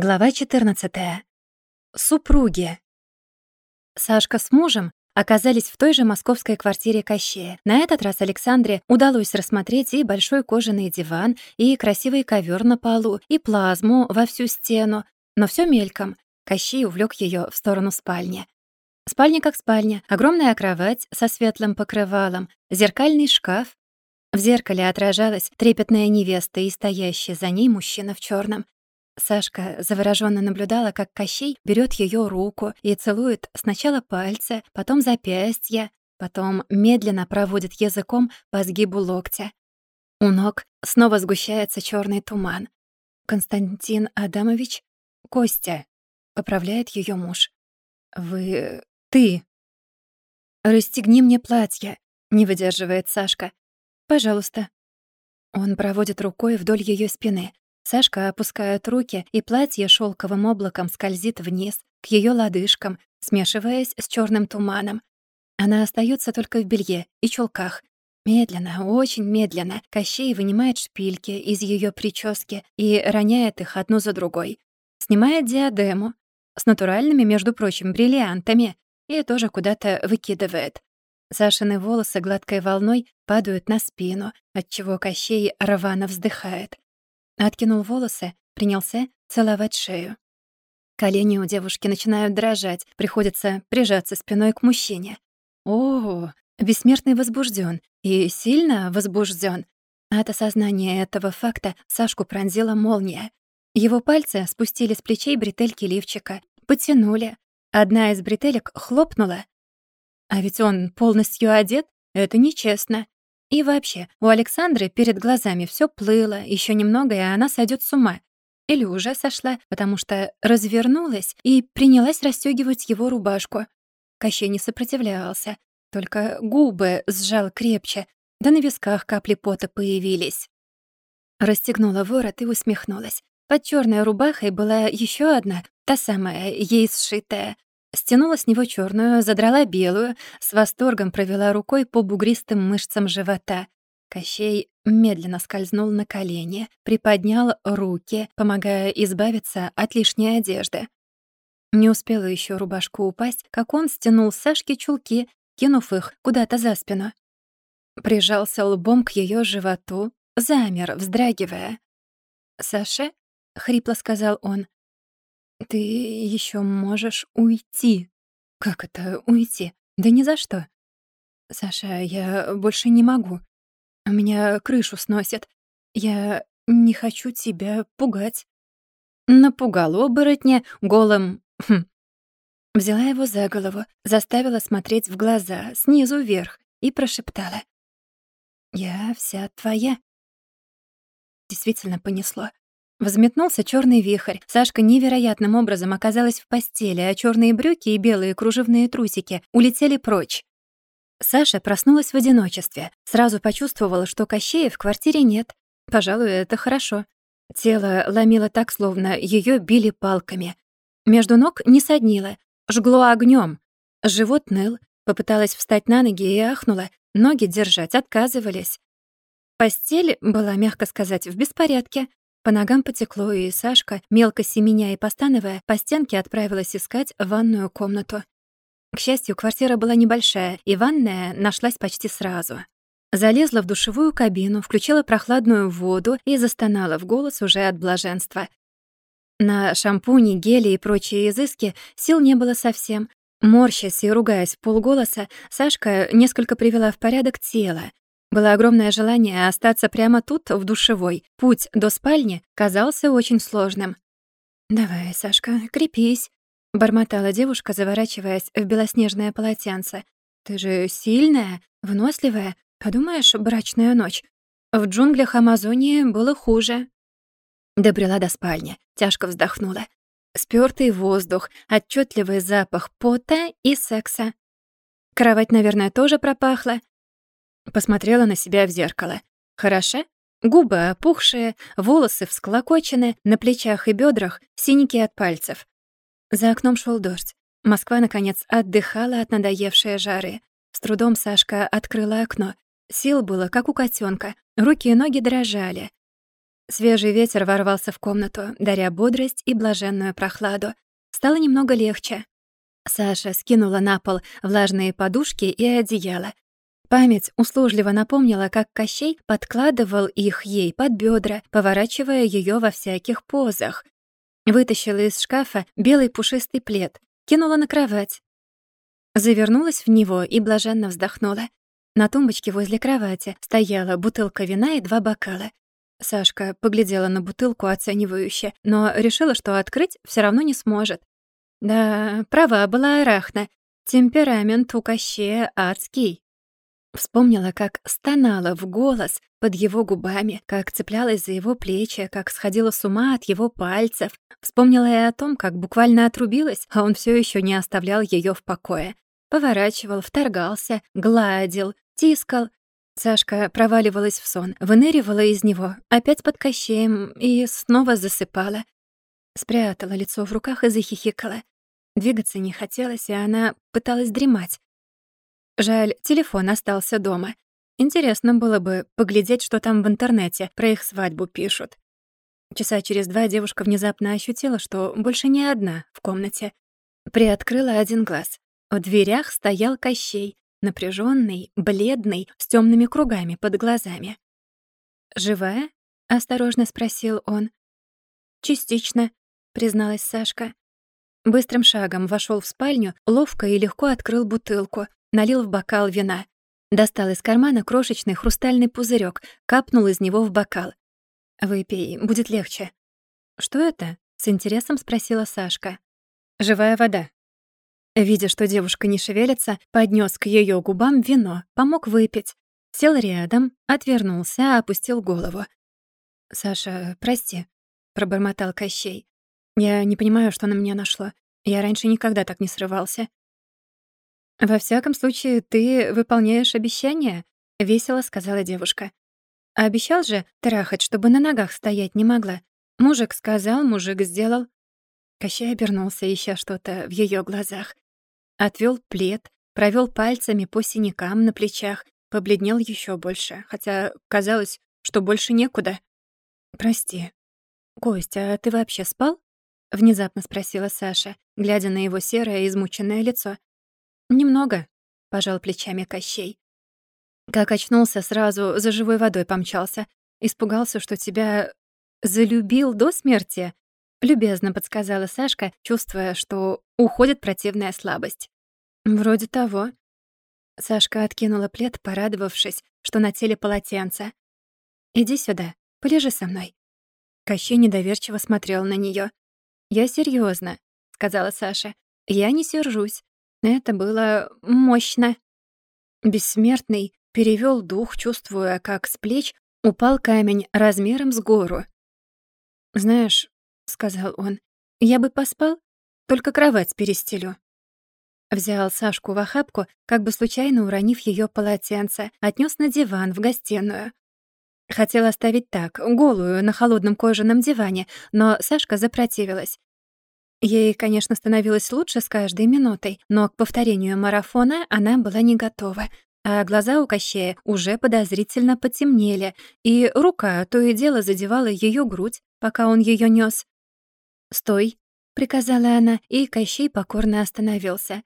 Глава 14. Супруги. Сашка с мужем оказались в той же московской квартире Кощея. На этот раз Александре удалось рассмотреть и большой кожаный диван, и красивый ковер на полу, и плазму во всю стену. Но все мельком. Кощей увлек ее в сторону спальни. Спальня как спальня, огромная кровать со светлым покрывалом, зеркальный шкаф. В зеркале отражалась трепетная невеста и стоящий за ней мужчина в черном. Сашка завороженно наблюдала, как Кощей берет ее руку и целует сначала пальцы, потом запястья, потом медленно проводит языком по сгибу локтя. У ног снова сгущается черный туман. «Константин Адамович? Костя», — поправляет ее муж. «Вы... ты...» «Расстегни мне платье», — не выдерживает Сашка. «Пожалуйста». Он проводит рукой вдоль ее спины. Сашка опускает руки, и платье шелковым облаком скользит вниз, к ее лодыжкам, смешиваясь с черным туманом. Она остается только в белье и чулках. Медленно, очень медленно Кощей вынимает шпильки из ее прически и роняет их одну за другой. Снимает диадему с натуральными, между прочим, бриллиантами и тоже куда-то выкидывает. Сашины волосы гладкой волной падают на спину, отчего Кощей рвано вздыхает. Откинул волосы, принялся целовать шею. Колени у девушки начинают дрожать, приходится прижаться спиной к мужчине. О, бессмертный возбужден и сильно возбужден. От осознания этого факта Сашку пронзила молния. Его пальцы спустили с плечей бретельки лифчика, потянули. Одна из бретелек хлопнула. А ведь он полностью одет? Это нечестно. И вообще, у Александры перед глазами все плыло, еще немного, и она сойдет с ума. Или уже сошла, потому что развернулась и принялась расстегивать его рубашку. Кощей не сопротивлялся, только губы сжал крепче, да на висках капли пота появились. Расстегнула ворот и усмехнулась. Под черной рубахой была еще одна, та самая, ей сшитая, Стянула с него черную, задрала белую, с восторгом провела рукой по бугристым мышцам живота. Кощей медленно скользнул на колени, приподнял руки, помогая избавиться от лишней одежды. Не успела еще рубашку упасть, как он стянул с Сашки чулки, кинув их куда-то за спину. Прижался лбом к ее животу, замер, вздрагивая. «Саша?» — хрипло сказал он. «Ты еще можешь уйти». «Как это уйти? Да ни за что». «Саша, я больше не могу. У меня крышу сносит. Я не хочу тебя пугать». Напугал оборотня голым... Хм. Взяла его за голову, заставила смотреть в глаза, снизу вверх, и прошептала. «Я вся твоя». Действительно понесло. Взметнулся черный вихрь. Сашка невероятным образом оказалась в постели, а черные брюки и белые кружевные трусики улетели прочь. Саша проснулась в одиночестве. Сразу почувствовала, что Кощея в квартире нет. Пожалуй, это хорошо. Тело ломило так, словно ее били палками. Между ног не соднило, жгло огнем. Живот ныл, попыталась встать на ноги и ахнула. Ноги держать отказывались. Постель была, мягко сказать, в беспорядке. По ногам потекло, и Сашка, мелко семеня и постановая, по стенке отправилась искать ванную комнату. К счастью, квартира была небольшая, и ванная нашлась почти сразу. Залезла в душевую кабину, включила прохладную воду и застонала в голос уже от блаженства. На шампуни, гели и прочие изыски сил не было совсем. Морщась и ругаясь в полголоса, Сашка несколько привела в порядок тело, было огромное желание остаться прямо тут, в душевой. Путь до спальни казался очень сложным. «Давай, Сашка, крепись», — бормотала девушка, заворачиваясь в белоснежное полотенце. «Ты же сильная, выносливая. Подумаешь, брачная ночь. В джунглях Амазонии было хуже». Добрела до спальни, тяжко вздохнула. Спёртый воздух, отчетливый запах пота и секса. Кровать, наверное, тоже пропахла. Посмотрела на себя в зеркало. Хороша? Губы опухшие, волосы всклокочены, на плечах и бедрах синяки от пальцев. За окном шел дождь. Москва, наконец, отдыхала от надоевшей жары. С трудом Сашка открыла окно. Сил было, как у котенка, руки и ноги дрожали. Свежий ветер ворвался в комнату, даря бодрость и блаженную прохладу. Стало немного легче. Саша скинула на пол влажные подушки и одеяло. Память услужливо напомнила, как Кощей подкладывал их ей под бедра, поворачивая ее во всяких позах. Вытащила из шкафа белый пушистый плед, кинула на кровать. Завернулась в него и блаженно вздохнула. На тумбочке возле кровати стояла бутылка вина и два бокала. Сашка поглядела на бутылку оценивающе, но решила, что открыть все равно не сможет. Да, права была Арахна. Темперамент у Кощея адский. Вспомнила, как стонала в голос под его губами, как цеплялась за его плечи, как сходила с ума от его пальцев. Вспомнила и о том, как буквально отрубилась, а он все еще не оставлял ее в покое. Поворачивал, вторгался, гладил, тискал. Сашка проваливалась в сон, выныривала из него, опять под кощеем и снова засыпала. Спрятала лицо в руках и захихикала. Двигаться не хотелось, и она пыталась дремать. Жаль, телефон остался дома. Интересно было бы поглядеть, что там в интернете про их свадьбу пишут. Часа через два девушка внезапно ощутила, что больше не одна в комнате. Приоткрыла один глаз. В дверях стоял Кощей, напряженный, бледный, с темными кругами под глазами. «Живая?» — осторожно спросил он. «Частично», — призналась Сашка. Быстрым шагом вошел в спальню, ловко и легко открыл бутылку, налил в бокал вина. Достал из кармана крошечный хрустальный пузырек, капнул из него в бокал. «Выпей, будет легче». «Что это?» — с интересом спросила Сашка. «Живая вода». Видя, что девушка не шевелится, поднес к ее губам вино, помог выпить. Сел рядом, отвернулся, опустил голову. «Саша, прости», — пробормотал Кощей. «Я не понимаю, что на меня нашло. Я раньше никогда так не срывался. «Во всяком случае, ты выполняешь обещания», — весело сказала девушка. «А обещал же трахать, чтобы на ногах стоять не могла. Мужик сказал, мужик сделал». Кощей обернулся, ища что-то в ее глазах. Отвел плед, провел пальцами по синякам на плечах, побледнел еще больше, хотя казалось, что больше некуда. «Прости. Костя, а ты вообще спал?» — внезапно спросила Саша, глядя на его серое измученное лицо. «Немного», — пожал плечами Кощей. Как очнулся, сразу за живой водой помчался. Испугался, что тебя залюбил до смерти. Любезно подсказала Сашка, чувствуя, что уходит противная слабость. «Вроде того». Сашка откинула плед, порадовавшись, что на теле полотенце. «Иди сюда, полежи со мной». Кощей недоверчиво смотрел на неё. «Я серьёзно», — сказала Саша. «Я не сержусь. Это было мощно. Бессмертный перевёл дух, чувствуя, как с плеч упал камень размером с гору. «Знаешь», — сказал он, — «я бы поспал, только кровать перестелю». Взял Сашку в охапку, как бы случайно уронив её полотенце, отнёс на диван в гостиную. Хотел оставить так, голую, на холодном кожаном диване, но Сашка запротивилась. Ей, конечно, становилось лучше с каждой минутой, но к повторению марафона она была не готова, а глаза у Кощея уже подозрительно потемнели, и рука то и дело задевала ее грудь, пока он ее нес. «Стой!» — приказала она, и Кощей покорно остановился.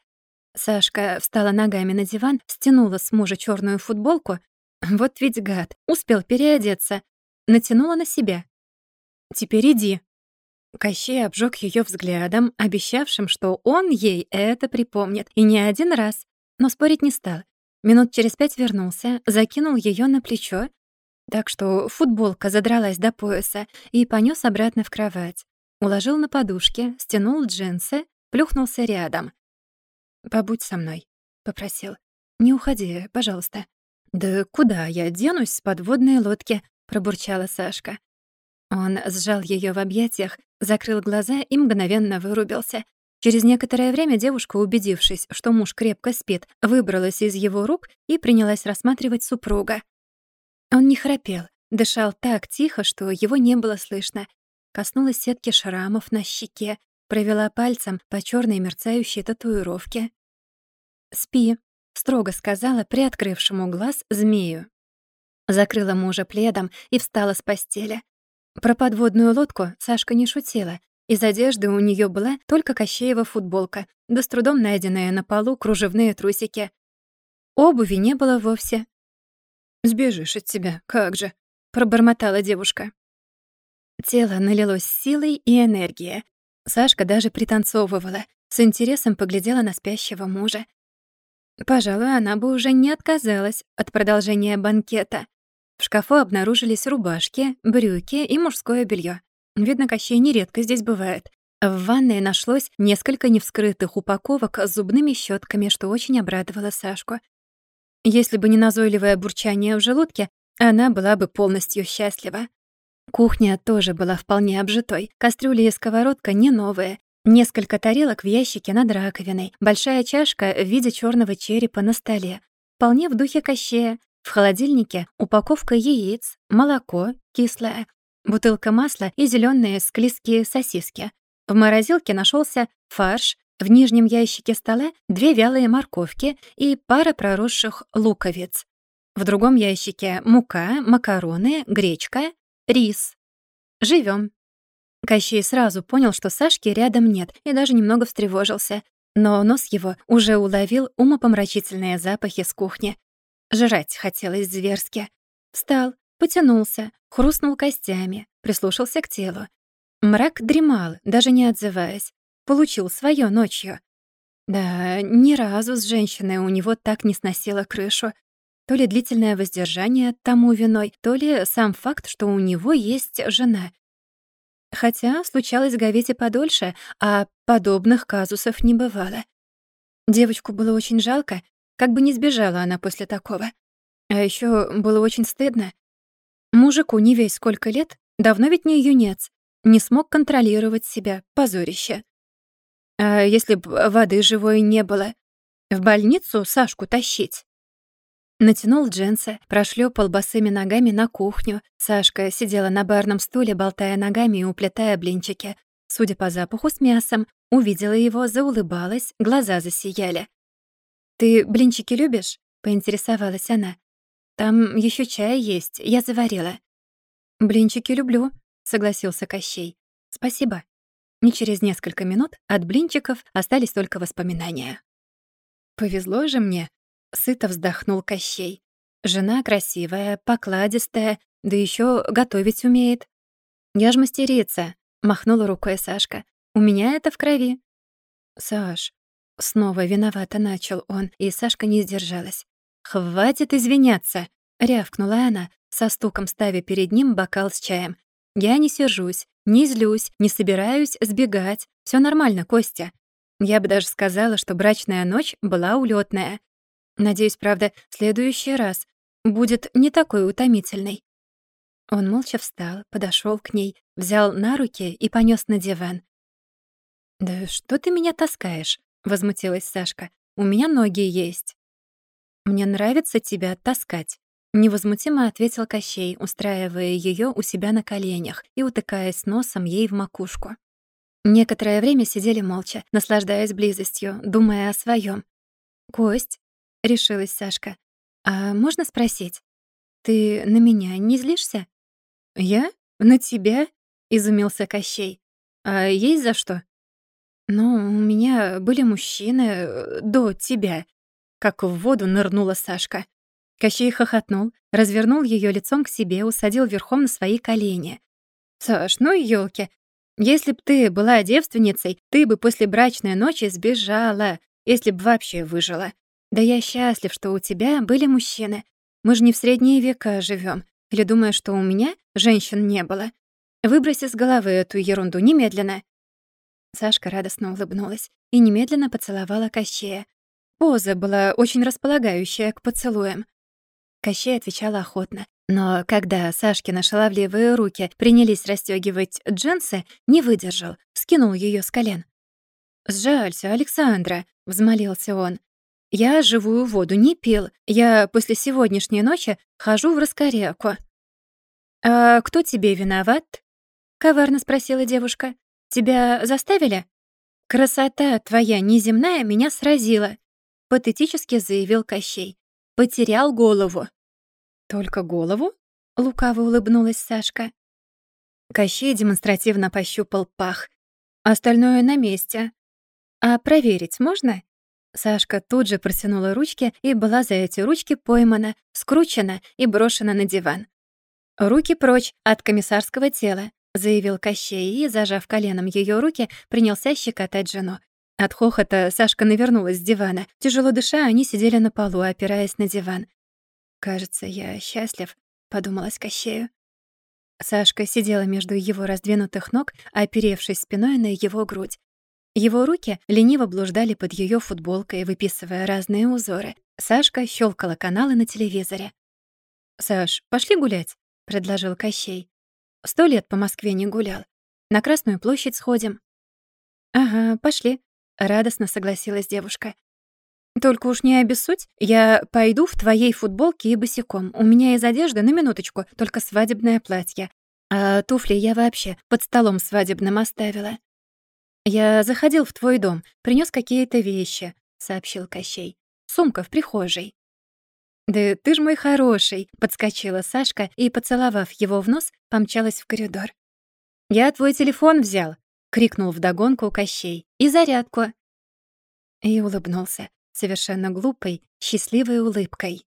Сашка встала ногами на диван, стянула с мужа черную футболку. Вот ведь гад, успел переодеться. Натянула на себя. «Теперь иди», Кощей обжег ее взглядом, обещавшим, что он ей это припомнит, и не один раз, но спорить не стал. Минут через пять вернулся, закинул ее на плечо, так что футболка задралась до пояса и понес обратно в кровать. Уложил на подушке, стянул джинсы, плюхнулся рядом. «Побудь со мной», — попросил. «Не уходи, пожалуйста». «Да куда я денусь с подводной лодки?» — пробурчала Сашка. Он сжал ее в объятиях, закрыл глаза и мгновенно вырубился. Через некоторое время девушка, убедившись, что муж крепко спит, выбралась из его рук и принялась рассматривать супруга. Он не храпел, дышал так тихо, что его не было слышно. Коснулась сетки шрамов на щеке, провела пальцем по черной мерцающей татуировке. «Спи», — строго сказала приоткрывшему глаз змею. Закрыла мужа пледом и встала с постели. Про подводную лодку Сашка не шутила. Из одежды у нее была только Кощеева футболка, да с трудом найденные на полу кружевные трусики. Обуви не было вовсе. «Сбежишь от тебя, как же», — пробормотала девушка. Тело налилось силой и энергией. Сашка даже пританцовывала, с интересом поглядела на спящего мужа. Пожалуй, она бы уже не отказалась от продолжения банкета. В шкафу обнаружились рубашки, брюки и мужское белье. Видно, Кощей нередко здесь бывает. В ванной нашлось несколько невскрытых упаковок с зубными щетками, что очень обрадовало Сашку. Если бы не назойливое бурчание в желудке, она была бы полностью счастлива. Кухня тоже была вполне обжитой. Кастрюля и сковородка не новые. Несколько тарелок в ящике над раковиной. Большая чашка в виде черного черепа на столе. Вполне в духе кощея. В холодильнике упаковка яиц, молоко, кислое, бутылка масла и зеленые склизкие сосиски. В морозилке нашелся фарш, в нижнем ящике стола две вялые морковки и пара проросших луковиц. В другом ящике мука, макароны, гречка, рис. Живем. Кощей сразу понял, что Сашки рядом нет, и даже немного встревожился. Но нос его уже уловил умопомрачительные запахи с кухни. Жрать хотелось зверски. Встал, потянулся, хрустнул костями, прислушался к телу. Мрак дремал, даже не отзываясь. Получил свое ночью. Да, ни разу с женщиной у него так не сносило крышу. То ли длительное воздержание тому виной, то ли сам факт, что у него есть жена. Хотя случалось говеть и подольше, а подобных казусов не бывало. Девочку было очень жалко, как бы не сбежала она после такого. А еще было очень стыдно. Мужику не весь сколько лет, давно ведь не юнец, не смог контролировать себя, позорище. А если б воды живой не было? В больницу Сашку тащить? Натянул джинсы, прошлепал босыми ногами на кухню. Сашка сидела на барном стуле, болтая ногами и уплетая блинчики. Судя по запаху с мясом, увидела его, заулыбалась, глаза засияли. «Ты блинчики любишь?» — поинтересовалась она. «Там еще чай есть, я заварила». «Блинчики люблю», — согласился Кощей. «Спасибо». И через несколько минут от блинчиков остались только воспоминания. «Повезло же мне», — сыто вздохнул Кощей. «Жена красивая, покладистая, да еще готовить умеет». «Я ж мастерица», — махнула рукой Сашка. «У меня это в крови». «Саш, Снова виновато начал он, и Сашка не сдержалась. «Хватит извиняться!» — рявкнула она, со стуком ставя перед ним бокал с чаем. «Я не сержусь, не злюсь, не собираюсь сбегать. Все нормально, Костя. Я бы даже сказала, что брачная ночь была улетная. Надеюсь, правда, в следующий раз будет не такой утомительной». Он молча встал, подошел к ней, взял на руки и понес на диван. «Да что ты меня таскаешь?» — возмутилась Сашка. «У меня ноги есть». «Мне нравится тебя таскать», — невозмутимо ответил Кощей, устраивая ее у себя на коленях и утыкаясь носом ей в макушку. Некоторое время сидели молча, наслаждаясь близостью, думая о своем. «Кость», — решилась Сашка, — «а можно спросить, ты на меня не злишься?» «Я? На тебя?» — изумился Кощей. «А есть за что?» «Ну, у меня были мужчины э, до тебя», — как в воду нырнула Сашка. Кощей хохотнул, развернул ее лицом к себе, усадил верхом на свои колени. «Саш, ну ёлки, если б ты была девственницей, ты бы после брачной ночи сбежала, если б вообще выжила. Да я счастлив, что у тебя были мужчины. Мы же не в средние века живем. Или думаешь, что у меня женщин не было? Выброси с головы эту ерунду немедленно. Сашка радостно улыбнулась и немедленно поцеловала Кощея. Поза была очень располагающая к поцелуям. Кощей отвечала охотно, но когда Сашкины шаловливые руки принялись расстёгивать джинсы, не выдержал, скинул её с колен. «Сжалься, Александра», — взмолился он. «Я живую воду не пил. Я после сегодняшней ночи хожу в раскоряку». «А кто тебе виноват?» — коварно спросила девушка. Тебя заставили? Красота твоя неземная меня сразила, патетически заявил Кощей. Потерял голову. Только голову? Лукаво улыбнулась Сашка. Кощей демонстративно пощупал пах. Остальное на месте. А проверить можно? Сашка тут же протянула ручки и была за эти ручки поймана, скручена и брошена на диван. «Руки прочь от комиссарского тела», — заявил Кощей и, зажав коленом ее руки, принялся щекотать жену. От хохота Сашка навернулась с дивана. Тяжело дыша, они сидели на полу, опираясь на диван. «Кажется, я счастлив», — подумалась Кощею. Сашка сидела между его раздвинутых ног, оперевшись спиной на его грудь. Его руки лениво блуждали под ее футболкой, выписывая разные узоры. Сашка щелкала каналы на телевизоре. «Саш, пошли гулять», — предложил Кощей. «Сто лет по Москве не гулял. На Красную площадь сходим». «Ага, пошли», — радостно согласилась девушка. «Только уж не обессудь, я пойду в твоей футболке и босиком. У меня из одежды на минуточку только свадебное платье. А туфли я вообще под столом свадебным оставила». «Я заходил в твой дом, принес какие-то вещи», — сообщил Кощей. «Сумка в прихожей». «Да ты ж мой хороший», — подскочила Сашка и, поцеловав его в нос, помчалась в коридор. «Я твой телефон взял», — крикнул вдогонку Кощей. «И зарядку». И улыбнулся, совершенно глупой, счастливой улыбкой.